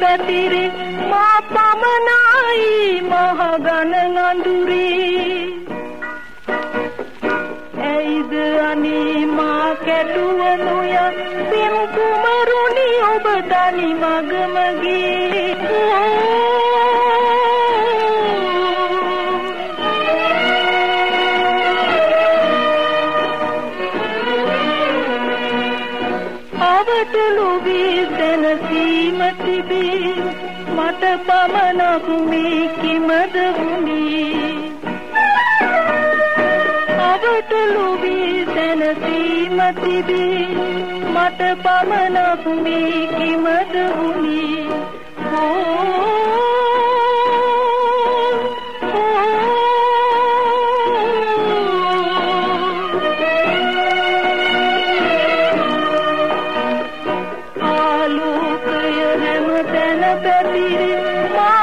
මා පමණයි මහගන අඳුරේ ඇයිද අනේ මා කැටුවනු ය පින් කුමරුනි ඔබ තනි මගමගේ. අවටලු වී දැනසීම තිබේ මට පමණක් මේ කිමද වුණේ අවටලු වී දැනසීම තිබේ මට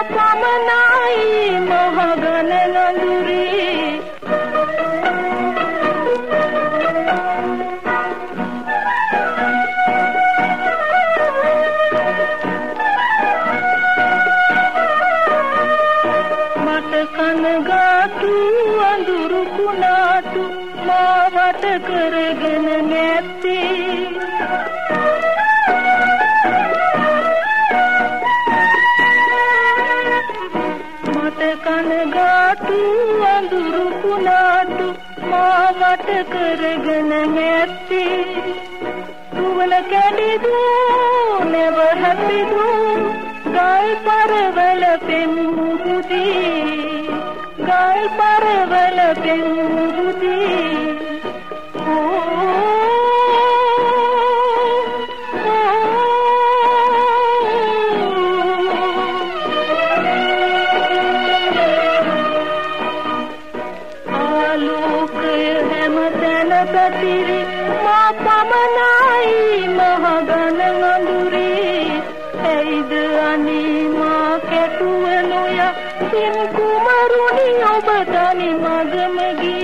පමණක් මේ කිමද වුණේ කනගාටු අඳුරු කුණාටු මාවට කරගෙන මට කනගාටු අඳුරු කුණාටු මාවට කරගෙන නැත්තේ. තුවල කැඩිදු නැව හැපිදු ගල් පරවල පෙම් මුහුදී ගල් පරවල පෙම් හැමතැන පැතිරි මා පමණයි මහගන අඳුරේ. ඇයිද අනේ මා කැටුව නොය? පින් කුමරුනි ඔබ තනි මගම ගියේ